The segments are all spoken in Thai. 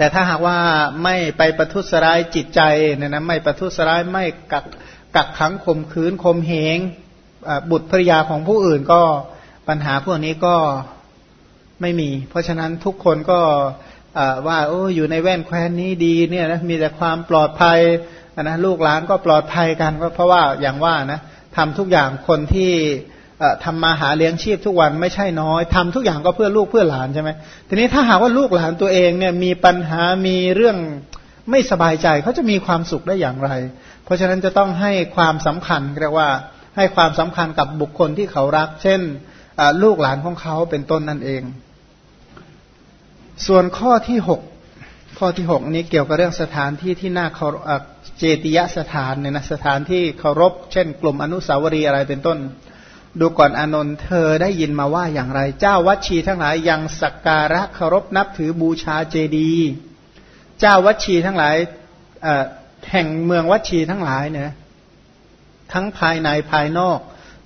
แต่ถ้าหากว่าไม่ไปประทุษร้ายจิตใจเนี่ยนะไม่ประทุษร้ายไม่กักกักขังข่มขืนข่มเหงบุตรภรยาของผู้อื่นก็ปัญหาพวกนี้ก็ไม่มี เพราะฉะนั้นทุกคนก็ว่าโอ้อยู่ในแว่นแคว้นนี้ดีเนี่ยนะมีแต่ความปลอดภัยนะลูกหลานก็ปลอดภัยกันเพราะว่าอย่างว่านะทำทุกอย่างคนที่ ทำมาหาเลี้ยงชีพทุกวันไม่ใช่น้อยทำทุกอย่างก็เพื่อลูกเพื่อหลานใช่ไหมทีนี้ถ้าหากว่าลูกหลานตัวเองเนี่ยมีปัญหามีเรื่องไม่สบายใจเขาจะมีความสุขได้อย่างไร เพราะฉะนั้นจะต้องให้ความสำคัญเรียกว่าให้ความสำคัญกับบุคคลที่เขารัก เช่นลูกหลานของเขาเป็นต้นนั่นเอง ส่วนข้อที่หกข้อที่หกนี้เกี่ยวกับเรื่องสถานที่ที่น่าเคารพเจติยสถานเนี่ยนะสถานที่เคารพ เช่น กลุ่มอนุสาวรีย์อะไรเป็นต้น ดูก่อนอนนท์เธอได้ยินมาว่าอย่างไร เจ้าวัดชีทั้งหลายยังสักการะเคารพนับถือบูชาเจดียเจ้าวัดชีทั้งหลายแห่งเมืองวัดชีทั้งหลายเนี่ยทั้งภายในภายนอก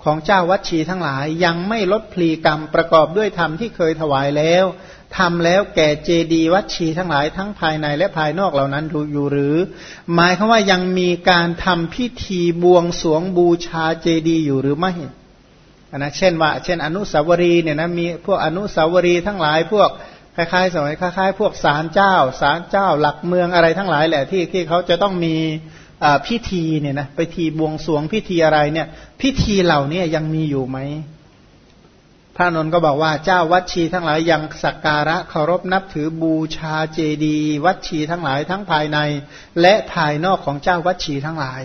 ของเจ้าวัดชีทั้งหลายยังไม่ลดพลีกรรมประกอบด้วยธรรมที่เคยถวายแล้วทำแล้วแก่เจดีวัดชีทั้งหลายทั้งภายในและภายนอกเหล่านั้นดูอยู่หรือ หมายคือว่ายังมีการทำพิธีบวงสวงบูชาเจดีอยู่หรือไม่ นะเช่นว่า เช่น อนุสาวรีย์เนี่ยนะมีพวกอนุสาวรีย์ทั้งหลายพวกคล้ายๆสมัยคล้ายๆ พวกศาลเจ้าศาลเจ้าหลักเมืองอะไรทั้งหลายแหละที่ที่เขาจะต้องมีพิธีเนี่ยนะไปทีบวงสวงพิธีอะไรเนี่ย พิธีเหล่านี้ยังมีอยู่ไหม พระนนท์ก็บอกว่าเจ้าวัดชีทั้งหลายยังสักการะเคารพนับถือบูชาเจดี วัดชีทั้งหลายทั้งภายใน และภายนอกของเจ้าวัดชีทั้งหลาย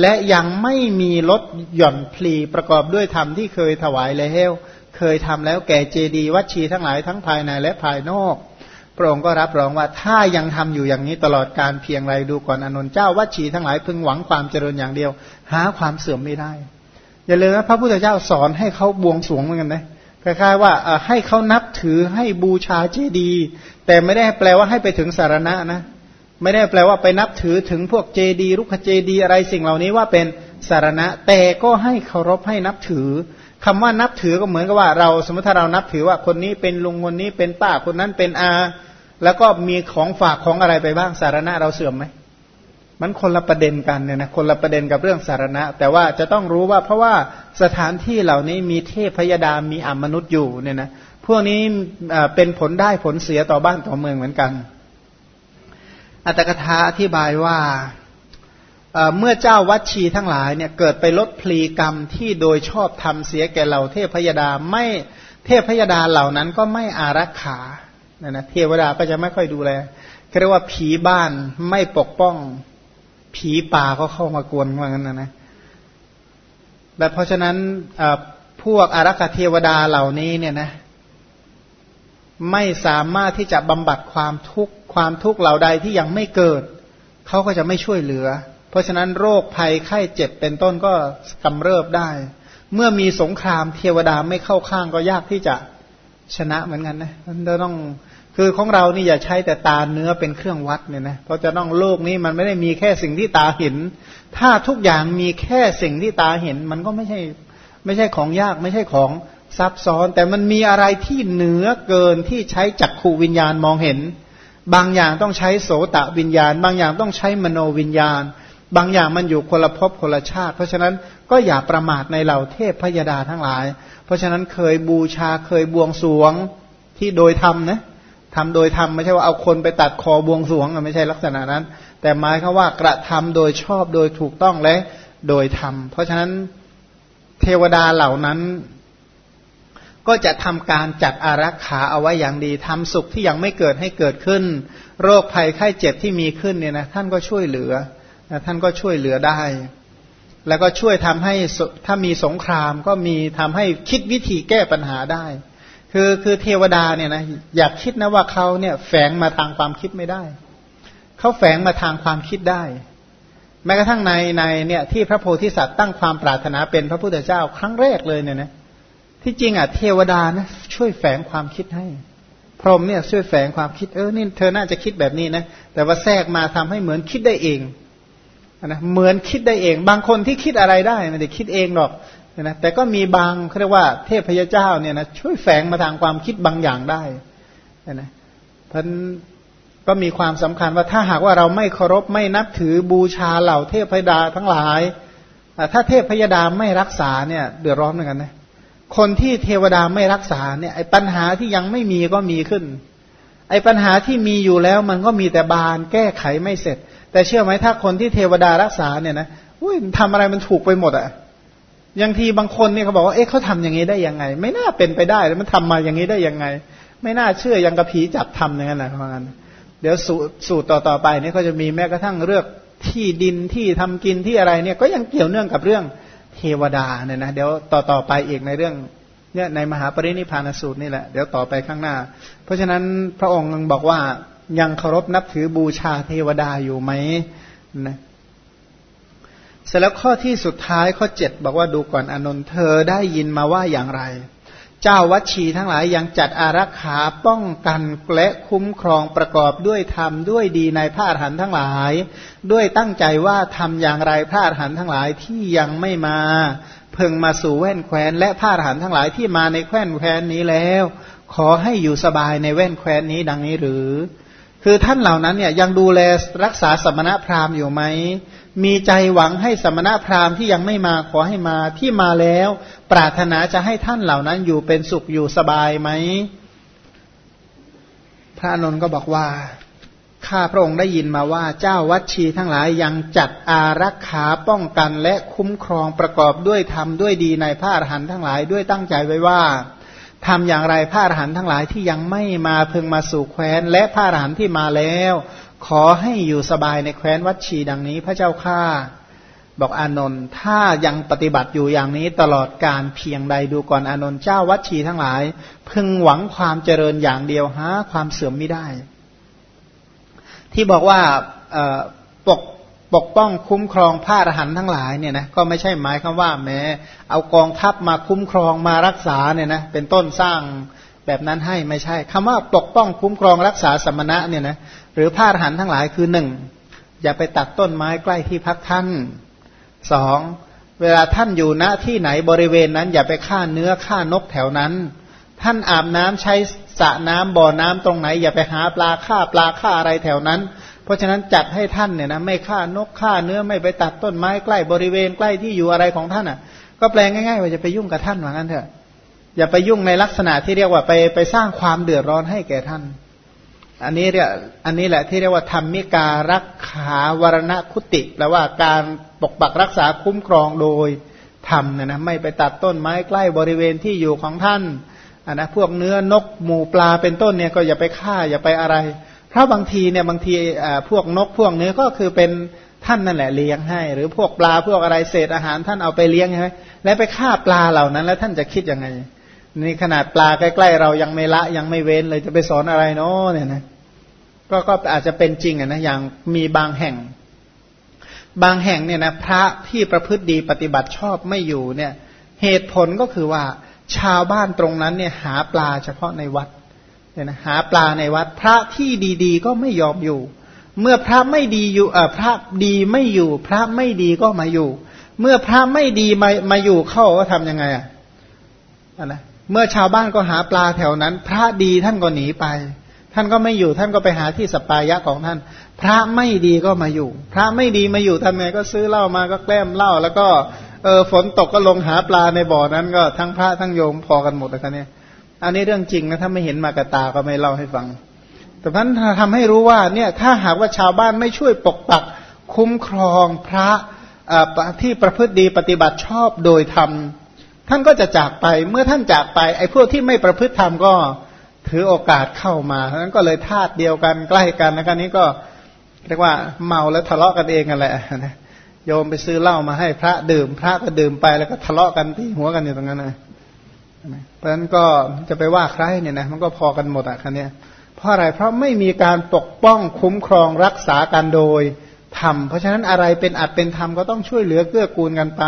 และยังไม่มีลดหย่อนพลีประกอบด้วยธรรมที่เคยถวายแล้วเคยทำแล้วแก่เจดี วัดชีทั้งหลายทั้งภายในและภายนอกพระองค์ก็รับรองว่าถ้ายังทำอยู่อย่างนี้ตลอดการเพียงไรดูก่อนอนนท์เจ้าวัดชีทั้งหลายพึงหวังความเจริญอย่างเดียว หาความเสื่อมไม่ได้ อย่าลืมนะพระพุทธเจ้าสอนให้เขาบวงสรวงเหมือนกันนะ คล้ายๆว่าให้เขานับถือให้บูชาเจดีย์แต่ไม่ได้แปลว่าให้ไปถึงสารณะนะ ไม่ได้แปลว่าไปนับถือถึงพวกเจดีย์รุกขเจดีย์อะไรสิ่งเหล่านี้ว่าเป็นสารณะ แต่ก็ให้เคารพให้นับถือคำว่านับถือก็เหมือนกับว่าเรา สมมติถ้าเรานับถือว่าคนนี้เป็นลุงคนนี้เป็นป้าคนนั้นเป็นอา แล้วก็มีของฝากของอะไรไปบ้างสารณะเราเสื่อมไหม มันคนละประเด็นกันเนี่ยนะคนละประเด็นกับเรื่องสารณะ แต่ว่าจะต้องรู้ว่าเพราะว่าสถานที่เหล่านี้มีเทพพยดามีอมนุษย์อยู่เนี่ยนะพวกนี้เป็นผลได้ผลเสียต่อบ้านต่อเมืองเหมือนกัน อัตถกถาอธิบายว่าเมื่อเจ้าวัดชีทั้งหลายเนี่ยเกิดไปลดพลีกรรมที่โดยชอบทำเสียแก่เหล่าเทพพยดาไม่เทพพยดาเหล่านั้นก็ไม่อารักขาเนี่ยนะเทวดาก็จะไม่ค่อยดูแลเรียกว่าผีบ้านไม่ปกป้อง ผีป่าก็เข้ามากวนว่างั้นนะนะและเพราะฉะนั้นพวกอารักษเทวดาเหล่านี้เนี่ยนะ ไม่สามารถที่จะบำบัดความทุกข์ความทุกข์เหล่าใดที่ยังไม่เกิด เขาก็จะไม่ช่วยเหลือ เพราะฉะนั้นโรคภัยไข้เจ็บเป็นต้นก็กำเริบได้ เมื่อมีสงครามเทวดาไม่เข้าข้างก็ยากที่จะชนะเหมือนกันนะเราต้อง คือของเรานี่อย่าใช้แต่ตาเนื้อเป็นเครื่องวัดเนี่ยนะเพราะจะต้องโลกนี้มันไม่ได้มีแค่สิ่งที่ตาเห็น ถ้าทุกอย่างมีแค่สิ่งที่ตาเห็น มันก็ไม่ใช่ไม่ใช่ของยากไม่ใช่ของซับซ้อน แต่มันมีอะไรที่เหนือเกินที่ใช้จักขูวิญญาณมองเห็น บางอย่างต้องใช้โสตะวิญญาณ บางอย่างต้องใช้มโนวิญญาณ บางอย่างมันอยู่คนละภพคนละชาติ เพราะฉะนั้นก็อย่าประมาทในเหล่าเทพพยดาทั้งหลาย เพราะฉะนั้นเคยบูชาเคยบวงสวงที่โดยธรรมนะ ทำโดยทำไม่ใช่ว่าเอาคนไปตัดคอบวงสวงไม่ใช่ลักษณะนั้น แต่หมายคือว่ากระทำโดยชอบโดยถูกต้องและโดยธรรม เพราะฉะนั้นเทวดาเหล่านั้น ก็จะทำการจัดอารักขาเอาไว้อย่างดีทำสุขที่ยังไม่เกิดให้เกิดขึ้น โรคภัยไข้เจ็บที่มีขึ้นเนี่ยนะท่านก็ช่วยเหลือนะท่านก็ช่วยเหลือได้ แล้วก็ช่วยทำให้ถ้ามีสงครามก็มีทำให้คิดวิธีแก้ปัญหาได้ คือคือเทวดาเนี่ยนะอยากคิดนะว่าเขาเนี่ยแฝงมาทางความคิดไม่ได้เขาแฝงมาทางความคิดได้ แม้กระทั่งในในเนี่ยที่พระโพธิสัตว์ตั้งความปรารถนาเป็นพระพุทธเจ้าครั้งแรกเลยเนี่ยนะที่จริงอะเทวดานะช่วยแฝงความคิดให้ พรหมเนี่ยช่วยแฝงความคิดเออนี่เธอน่าจะคิดแบบนี้นะแต่ว่าแทรกมาทำให้เหมือนคิดได้เองนะเหมือนคิดได้เอง บางคนที่คิดอะไรได้ไม่ได้คิดเองหรอก นะแต่ก็มีบางเขาเรียกว่าเทพพยเจ้าเนี่ยนะช่วยแฝงมาทางความคิดบางอย่างได้นะพันก็มีความสำคัญว่าถ้าหากว่าเราไม่เคารพไม่นับถือบูชาเหล่าเทพพยดาทั้งหลาย ถ้าเทพพยดาไม่รักษาเนี่ยเดือดร้อนเหมือนกันนะคนที่เทวดาไม่รักษาเนี่ยไอ้ปัญหาที่ยังไม่มีก็มีขึ้น ไอ้ปัญหาที่มีอยู่แล้วมันก็มีแต่บานแก้ไขไม่เสร็จ แต่เชื่อไหมถ้าคนที่เทวดารักษาเนี่ยนะอุ้ยทำอะไรมันถูกไปหมดอะ่ะ ยังทีบางคนเนี่ยเขาบอกว่าเอ๊ะเขาทำอย่างนี้ได้ยังไง ไม่น่าเป็นไปได้แล้วมันทำมาอย่างนี้ได้ยังไง ไม่น่าเชื่อยังกระผีจับทำอย่างนั้นนะเพราะงั้นเดี๋ยวสูตรต่อต่อไปเนี่ยก็จะมีแม้กระทั่งเรื่องที่ดินที่ทำกินที่อะไรเนี่ยก็ยังเกี่ยวเนื่องกับเรื่องเทวดาเนี่ยนะเดี๋ยวต่อต่อไปอีกในเรื่องเนี่ยในมหาปรินิพานสูตรนี่แหละเดี๋ยวต่อไปข้างหน้า เพราะฉะนั้นพระองค์บอกว่ายังเคารพนับถือบูชาเทวดาอยู่ไหมนะ เสร็จแล้วข้อที่สุดท้ายข้อเจ็ดบอกว่าดูก่อนอนนท์เธอได้ยินมาว่าอย่างไร เจ้าวัชีทั้งหลายยังจัดอารักขาป้องกันและคุ้มครองประกอบด้วยธรรมด้วยดีในพระอรหันต์ทั้งหลาย ด้วยตั้งใจว่าทำอย่างไรพระอรหันต์ทั้งหลายที่ยังไม่มาเพึงมาสู่แว่นแคว้นและพระอรหันต์ทั้งหลายที่มาในแคว้นแคว้นนี้แล้ว ขอให้อยู่สบายในแว่นแคว้นนี้ดังนี้หรือ คือท่านเหล่านั้นเนี่ยยังดูแลรักษาสมณพราหมณ์อยู่ไหม มีใจหวังให้สมณพราหมณ์ที่ยังไม่มาขอให้มาที่มาแล้ว ปรารถนาจะให้ท่านเหล่านั้นอยู่เป็นสุขอยู่สบายไหม พระนนท์ก็บอกว่าข้าพระองค์ได้ยินมาว่าเจ้าวัดชีทั้งหลายยังจัดอารักขาป้องกันและคุ้มครองประกอบด้วยธรรมด้วยดีในพระอรหันต์ทั้งหลายด้วยตั้งใจไว้ว่าทำอย่างไรพระอรหันต์ทั้งหลายที่ยังไม่มาเพึงมาสู่แคว้น และพระอรหันต์ที่มาแล้ว ขอให้อยู่สบายในแคว้นวัดชีดังนี้ พระเจ้าข้าบอกอานนท์ถ้ายังปฏิบัติอยู่อย่างนี้ตลอดการเพียงใดดูก่อนอานนท์เจ้าวัดชีทั้งหลาย พึงหวังความเจริญอย่างเดียวหาความเสื่อมไม่ได้ ที่บอกว่าปกปกป้องคุ้มครองพระอรหันต์ทั้งหลายเนี่ยนะก็ไม่ใช่หมายคำว่าแม้ เอากองทัพมาคุ้มครองมารักษาเนี่ยนะเป็นต้นสร้าง แบบนั้นให้ไม่ใช่คำว่าปกป้องคุ้มครองรักษาสมณะเนี่ยนะหรือพระอรหันทั้งหลายคือหนึ่งอย่าไปตัดต้นไม้ใกล้ที่พักท่านสองเวลาท่านอยู่ณที่ไหนบริเวณนั้น อย่าไปฆ่าเนื้อฆ่านกแถวนั้น ท่านอาบน้ำใช้สระน้ำบ่อน้ำตรงไหน อย่าไปหาปลาฆ่าปลาฆ่าอะไรแถวนั้น เพราะฉะนั้นจัดให้ท่านเนี่ยนะไม่ฆ่านกฆ่าเนื้อไม่ไปตัดต้นไม้ใกล้บริเวณใกล้ที่อยู่อะไรของท่านอะ ก็แปลงง่ายๆว่าจะไปยุ่งกับท่านเหมือนกันเถอะ อย่าไปยุ่งในลักษณะที่เรียกว่าไปไปสร้างความเดือดร้อนให้แก่ท่าน อันนี้เรียกอันนี้แหละที่เรียกว่าธรรมิการักขาวรณคุติแปลว่าการปกปักรักษาคุ้มครองโดยธรรมนี่ยนะไม่ไปตัดต้นไม้ใกล้บริเวณที่อยู่ของท่านอันนะพวกเนื้อนกหมูปลาเป็นต้นเนี่ยก็อย่าไปฆ่าอย่าไปอะไร เพราะบางทีเนี่ยบางทีพวกนกพวกเนื้อก็คือเป็นท่านนั่นแหละเลี้ยงให้ หรือพวกปลาพวกอะไรเศษอาหารท่านเอาไปเลี้ยงใช่ไหมแล้วไปฆ่าปลาเหล่านั้น แล้วท่านจะคิดยังไง นี่ขนาดปลาใกล้ๆเรายังไม่ละยังไม่เว้นเลยจะไปสอนอะไรเนาะเนี่ยนะก็ก็อาจจะเป็นจริงอะนะอย่างมีบางแห่ง บางแห่งเนี่ยนะพระที่ประพฤติดีปฏิบัติชอบไม่อยู่เนี่ย เหตุผลก็คือว่าชาวบ้านตรงนั้นเนี่ยหาปลาเฉพาะในวัดเนี่ยนะหาปลาในวัด พระที่ดีๆ ก็ไม่ยอมอยู่ เมื่อพระไม่ดีอยู่เออพระดีไม่อยู่ พระไม่ดีก็มาอยู่ เมื่อพระไม่ดีมามาอยู่เข้าก็ทํำยังไงอะนะ เมื่อชาวบ้านก็หาปลาแถวนั้น พระดีท่านก็หนีไป ท่านก็ไม่อยู่ท่านก็ไปหาที่สปายะของท่าน พระไม่ดีก็มาอยู่ พระไม่ดีมาอยู่ทำไงก็ซื้อเหล้ามาก็แกล้มเหล้าแล้วก็เออฝนตกก็ลงหาปลาในบ่อนั้นก็ทั้งพระทั้งโยมพอกันหมดเลยครับเนี่ยอันนี้เรื่องจริงนะถ้าไม่เห็นมากระตาก็ไม่เล่าให้ฟัง แต่พันทำให้รู้ว่าเนี่ยถ้าหากว่าชาวบ้านไม่ช่วยปกปักคุ้มครองพระที่ประพฤติดีปฏิบัติชอบโดยธรรม ท่านก็จะจากไปเมื่อท่านจากไปไอ้พวกที่ไม่ประพฤติธรรมก็ถือโอกาสเข้ามาฉะนั้นก็เลยธาตุเดียวกันใกล้กันนะกันนี้ก็เรียกว่าเมาแล้วทะเลาะกันเองกันแหละนะโยมไปซื้อเหล้ามาให้พระดื่ม พระก็ดื่มไปแล้วก็ทะเลาะกันที่หัวกันอยู่ตรงนั้นนะเพราะฉะนั้นก็จะไปว่าใครเนี่ยนะมันก็พอกันหมดอะคันนี้เพราะอะไรเพราะไม่มีการปกป้องคุ้มครองรักษากันโดยธรรมเพราะฉะนั้นอะไรเป็นอัดเป็นธรรมก็ต้องช่วยเหลือเกื้อกูลกันไป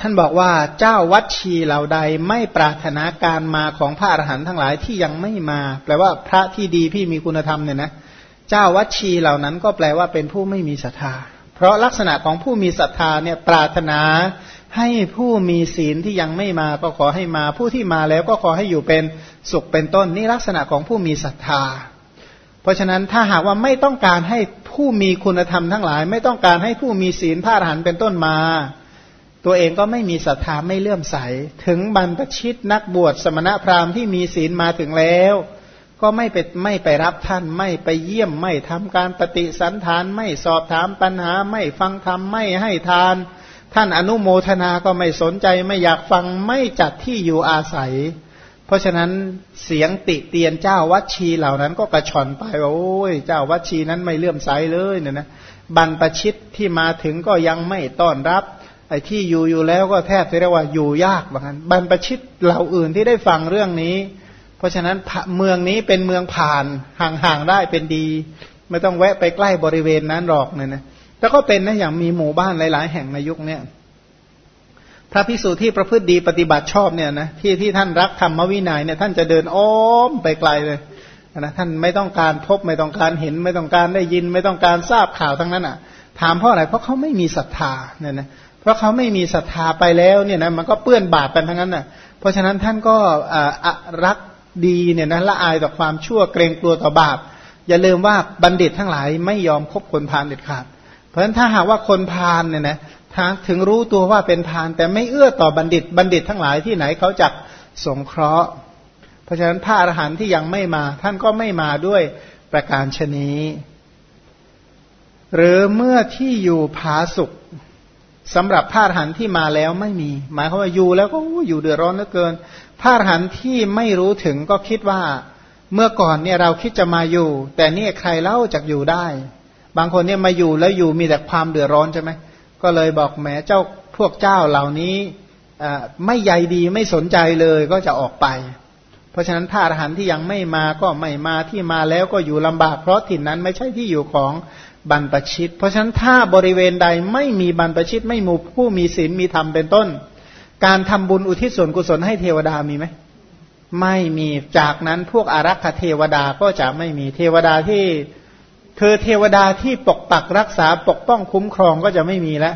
ท่านบอกว่าเจ้าวัดชีเหล่าใดไม่ปรารถนาการมาของพระอรหันต์ทั้งหลายที่ยังไม่มา แปลว่าพระที่ดีพี่มีคุณธรรมเนี่ยนะเจ้าวัดชีเหล่านั้นก็แปลว่าเป็นผู้ไม่มีศรัทธา เพราะลักษณะของผู้มีศรัทธาเนี่ยปรารถนาให้ผู้มีศีลที่ยังไม่มาก็ขอให้มา ผู้ที่มาแล้วก็ขอให้อยู่เป็นสุขเป็นต้นนี่ลักษณะของผู้มีศรัทธา เพราะฉะนั้นถ้าหากว่าไม่ต้องการให้ผู้มีคุณธรรมทั้งหลาย ไม่ต้องการให้ผู้มีศีลพระอรหันต์เป็นต้นมา ตัวเองก็ไม่มีศรัทธาไม่เลื่อมใส ถึงบรรพชิตนักบวชสมณพราหมณ์ที่มีศีลมาถึงแล้ว ก็ไม่ไปไม่ไปรับท่านไม่ไปเยี่ยมไม่ทำการปฏิสันทานไม่สอบถามปัญหาไม่ฟังธรรมไม่ให้ทาน ท่านอนุโมทนาก็ไม่สนใจไม่อยากฟังไม่จัดที่อยู่อาศัย เพราะฉะนั้นเสียงติเตียนเจ้าวัดชีเหล่านั้นก็กระชอนไปว่าโอ้ยเจ้าวัดชีนั้นไม่เลื่อมใสเลยเนี่ยนะบรรปชิตที่มาถึงก็ยังไม่ต้อนรับ อ้ที่อยู่อยู่แล้วก็แทบจะเรียกว่าอยู่ยากเหมือนกันบรรปชิตเหล่าอื่นที่ได้ฟังเรื่องนี้ เพราะฉะนั้นเมืองนี้เป็นเมืองผ่านห่างๆได้เป็นดี ไม่ต้องแวะไปใกล้บริเวณนั้นหรอกเนี่ยนะแต่ก็เป็นนะอย่างมีหมู่บ้านหลาย ๆ แห่งในยุคนี้พระพิสูจน์ที่ประพฤติดีปฏิบัติชอบเนี่ยนะที่ที่ท่านรักธรรมวินัยเนี่ยท่านจะเดินอ้อมไปไกลเลยนะท่านไม่ต้องการพบไม่ต้องการเห็น ไม่ต้องการได้ยิน ไม่ต้องการทราบข่าวทั้งนั้นอะ ถามเพราะอะไรเพราะเขาไม่มีศรัทธาเนี่ยนะ เพราะเขาไม่มีศรัทธาไปแล้วเนี่ยนะมันก็เปื้อนบาปกันทั้งนั้นอะ เพราะฉะนั้นท่านก็รักดีเนี่ยนะละอายต่อความชั่วเกรงกลัวต่อบาป อย่าลืมว่าบัณฑิตทั้งหลายไม่ยอมคบคนพาลเด็ดขาด เพราะฉะนั้นถ้าหากว่าคนพาลเนี่ยนะทางถึงรู้ตัวว่าเป็นทานแต่ไม่เอื้อต่อบัณฑิต บัณฑิตทั้งหลายที่ไหนเขาจะสงเคราะห์ เพราะฉะนั้นพระอรหันต์ที่ยังไม่มา ท่านก็ไม่มาด้วยประการชนีหรือเมื่อที่อยู่ผาสุข สำหรับพระอรหันที่มาแล้วไม่มี หมายความว่าอยู่แล้วก็อยู่เดือดร้อนเหลือเกินพระอรหันที่ไม่รู้ถึงก็คิดว่า เมื่อก่อนเนี่ยเราคิดจะมาอยู่ แต่นี่ใครเล่าจากอยู่ได้ บางคนเนี่ยมาอยู่แล้วอยู่มีแต่ความเดือดร้อนใช่ไหมก็เลยบอกแหมเจ้าพวกเจ้าเหล่านี้ไม่ใยดีไม่สนใจเลยก็จะออกไป เพราะฉะนั้นพระอรหันต์ที่ยังไม่มาก็ไม่มาที่มาแล้วก็อยู่ลำบาก เพราะถิ่นนั้นไม่ใช่ที่อยู่ของ บรรพชิต เพราะฉะนั้นถ้าบริเวณใดไม่มีบรรพชิต ไม่มูผู้มีศีลมีธรรมเป็นต้น การทำบุญอุทิศส่วนกุศลให้เทวดามีไหมไม่มีจากนั้นพวกอารักขเทวดาก็จะไม่มีเทวดาที่คือเทวดาที่ปกปักรักษาปกป้องคุ้มครองก็จะไม่มีแล้ว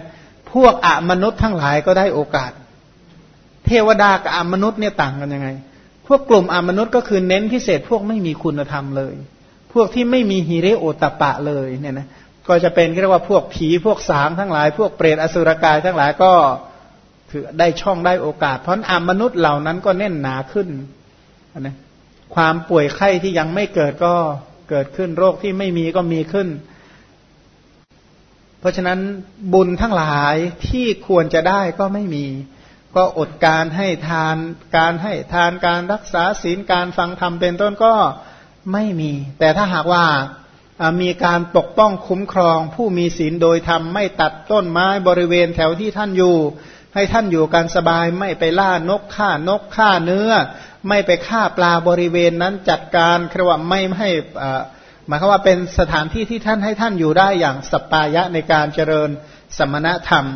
พวกอมนุษย์ทั้งหลายก็ได้โอกาส เทวดากับอมนุษย์เนี่ยต่างกันยังไง พวกกลุ่มอมนุษย์ก็คือเน้นพิเศษพวกไม่มีคุณธรรมเลย พวกที่ไม่มีฮิเรโอตปะเลยเนี่ยนะก็จะเป็นเรียกว่าพวกผีพวกสางทั้งหลาย พวกเปรตอสุรกายทั้งหลายก็ถือได้ช่องได้โอกาส เพราะอามนุษย์เหล่านั้นก็แน่นหนาขึ้นนะความป่วยไข้ที่ยังไม่เกิดก็เกิดขึ้นโรคที่ไม่มีก็มีขึ้น เพราะฉะนั้นบุญทั้งหลายที่ควรจะได้ก็ไม่มี ก็อดการให้ทานการให้ทานการรักษาศีลการฟังธรรมเป็นต้นก็ ไม่มี แต่ถ้าหากว่ามีการปกป้องคุ้มครอง ผู้มีศีลโดยธรรมไม่ตัดต้นไม้บริเวณแถวที่ท่านอยู่ ให้ท่านอยู่กันสบายไม่ไปล่านกฆ่านกฆ่าเนื้อ ไม่ไปฆ่าปลาบริเวณนั้นจัดการคือว่าไม่ให้หมายความว่าเป็นสถานที่ที่ท่านให้ท่านอยู่ได้อย่างสปายะในการเจริญสมณธรรม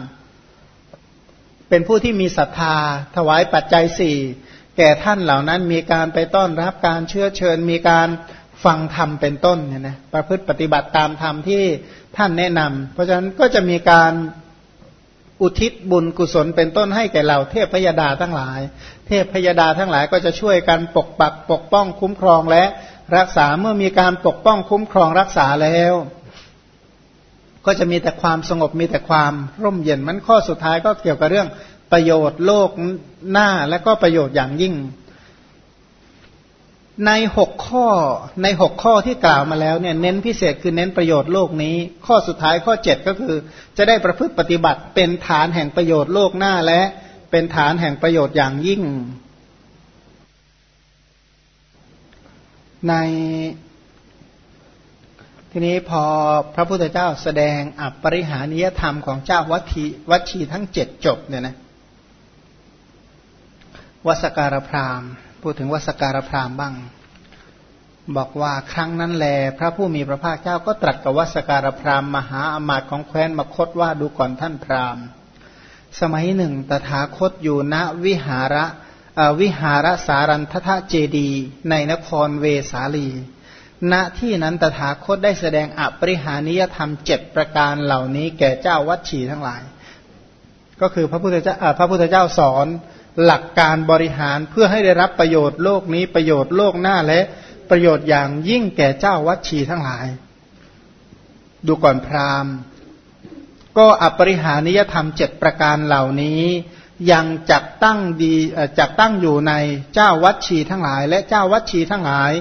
เป็นผู้ที่มีศรัทธา ถวายปัจจัยสี่ แก่ท่านเหล่านั้นมีการไปต้อนรับการเชื้อเชิญ มีการฟังธรรมเป็นต้นเนี่ยนะประพฤติปฏิบัติตามธรรมที่ท่านแนะนำเพราะฉะนั้นก็จะมีการอุทิศบุญกุศลเป็นต้นให้แก่เราเทพพยดาทั้งหลาย เทพพยดาทั้งหลายก็จะช่วยกันปกปักปกป้องคุ้มครองและรักษาเมื่อมีการปกป้องคุ้มครองรักษาแล้ว ก็จะมีแต่ความสงบมีแต่ความร่มเย็นมันข้อสุดท้ายก็เกี่ยวกับเรื่อง ประโยชน์โลกหน้าและก็ประโยชน์อย่างยิ่ง ในหกข้อในหกข้อที่กล่าวมาแล้วเนี่ยเน้นพิเศษคือเน้นประโยชน์โลกนี้ ข้อสุดท้ายข้อเจ็ดก็คือ จะได้ประพฤติปฏิบัติเป็นฐานแห่งประโยชน์โลกหน้าและเป็นฐานแห่งประโยชน์อย่างยิ่ง ในทีนี้พอพระพุทธเจ้าแสดงอัปปริหานิยธรรมของเจ้าวัชีวัชีทั้งเจ็ดจบเนี่ยนะ วสการพราหมณ์พูดถึงวัสการพรามบ้าง บอกว่าครั้งนั้นแล พระผู้มีพระภาคเจ้าก็ตรัสกับวัสการพรามมหาอมาตย์ของแคว้นมคตว่าดูก่อนท่านพรามสมัยหนึ่งตถาคตอยู่ณวิหาระวิหารสารันทะเจดีในนครเวสาลี ณที่นั้นตถาคตได้แสดงอปริหานิยธรรมเจ็ดประการเหล่านี้แก่เจ้าวัดฉีทั้งหลาย ก็คือพระพุทธเจ้าพระพุทธเจ้าสอน หลักการบริหารเพื่อให้ได้รับประโยชน์โลกนี้ประโยชน์โลกหน้าและประโยชน์อย่างยิ่งแก่เจ้าวัดชีทั้งหลาย ดูก่อนพราหมณ์ ก็อปริหานิยธรรมเจ็ดประการเหล่านี้ ยังจักตั้งดีจักตั้งอยู่ในเจ้าวัดชีทั้งหลาย และเจ้าวัดชีทั้งหลาย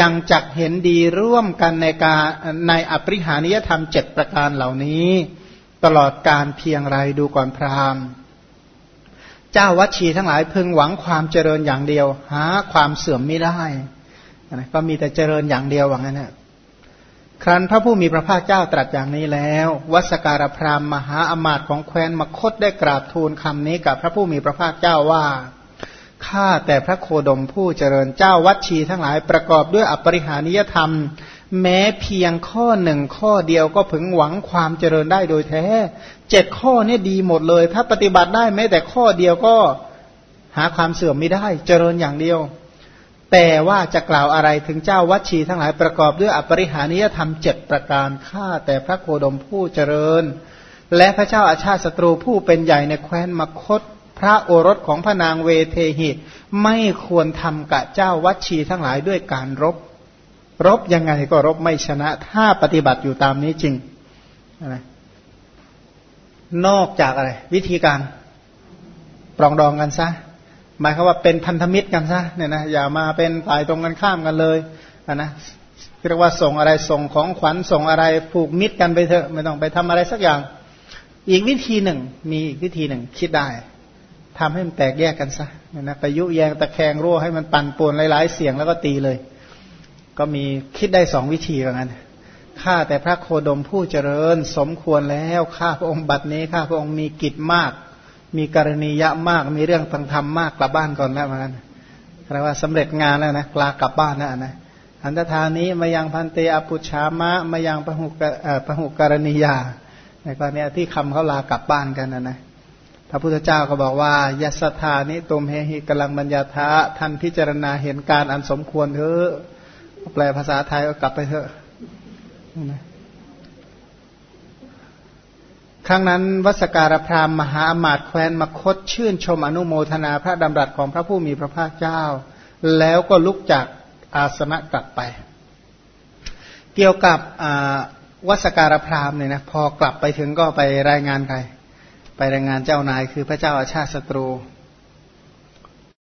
ยังจักเห็นดีร่วมกันในการในอปริหานิยธรรมเจ็ดประการเหล่านี้ ตลอดการเพียงไรดูก่อนพราหมณ์ เจ้าวัดชีทั้งหลายพึงหวังความเจริญอย่างเดียว หาความเสื่อมไม่ได้นะก็มีแต่เจริญอย่างเดียวว่างั้นนะครั้นพระผู้มีพระภาคเจ้าตรัสอย่างนี้แล้ว วัสการพรามมหาอมาตย์ของแคว้นมคตได้กราบทูลคำนี้กับพระผู้มีพระภาคเจ้าว่าข้าแต่พระโคดมผู้เจริญเจ้าวัดชีทั้งหลายประกอบด้วยอปริหานิยธรรม แม้เพียงข้อหนึ่งข้อเดียวก็พึงหวังความเจริญได้โดยแท้เจ็ดข้อนี้ดีหมดเลย ถ้าปฏิบัติได้แม้แต่ข้อเดียวก็หาความเสื่อมไม่ได้เจริญอย่างเดียว แต่ว่าจะกล่าวอะไรถึงเจ้าวัดชีทั้งหลายประกอบด้วยอปริหานิยธรรมเจ็ดประการข้าแต่พระโคดมผู้เจริญ และพระเจ้าอาชาติศัตรูผู้เป็นใหญ่ในแคว้นมคต พระโอรสของพระนางเวเทหิต ไม่ควรทำกับเจ้าวัดชีทั้งหลายด้วยการรบ รบยังไงก็รบไม่ชนะ ถ้าปฏิบัติอยู่ตามนี้จริงนะนอกจากอะไร วิธีการปรองดองกันซะหมายความว่าเป็นพันธมิตรกันซะเนี่ยนะอย่ามาเป็นฝ่ายตรงกันข้ามกันเลยนะเรียกว่าส่งอะไรส่งของขวัญส่งอะไรผูกมิตรกันไปเถอะไม่ต้องไปทำอะไรสักอย่าง อีกวิธีหนึ่ง มีอีกวิธีหนึ่งคิดได้ทำให้มันแตกแยกกันซะเนี่ยนะไปยุแยงตะแคงรั่วให้มันปั่นป่วนหลาย ๆ เสียงแล้วก็ตีเลย ก็มีคิดได้สองวิธีเหมือนกันข้าแต่พระโคดมผู้เจริญสมควรแล้วข้าพระองค์บัดนี้ข้าพระองค์มีกิจมาก มีกรณียะมากมีเรื่องตังธรรมมากกลับบ้านก่อนแล้วมันแปลว่าสำเร็จงานแล้วนะกลากลับบ้านแล้วนะอันตธานี้มายังพันเตอปุชามะมายังพหุกพหุกรณียาในกรณีที่คำเขาลากลับบ้านกันนะนะพระพุทธเจ้าก็บอกว่ายัสธานิตุมเฮหิกลังบัญญาทะท่านพิจารณาเห็นการอันสมควรเถอะ แปลภาษาไทยก็กลับไปเถอะครั้งนั้นวัสการพรามมหาอมาตย์แคว้นมคตชื่นชมอนุโมทนาพระดำรัสของพระผู้มีพระภาคเจ้า แล้วก็ลุกจากอาสนะกลับไป เกี่ยวกับวัสการพรามเนี่ยนะพอกลับไปถึงก็ไปรายงานใครไปรายงานเจ้านายคือพระเจ้าอาชาติศัตรู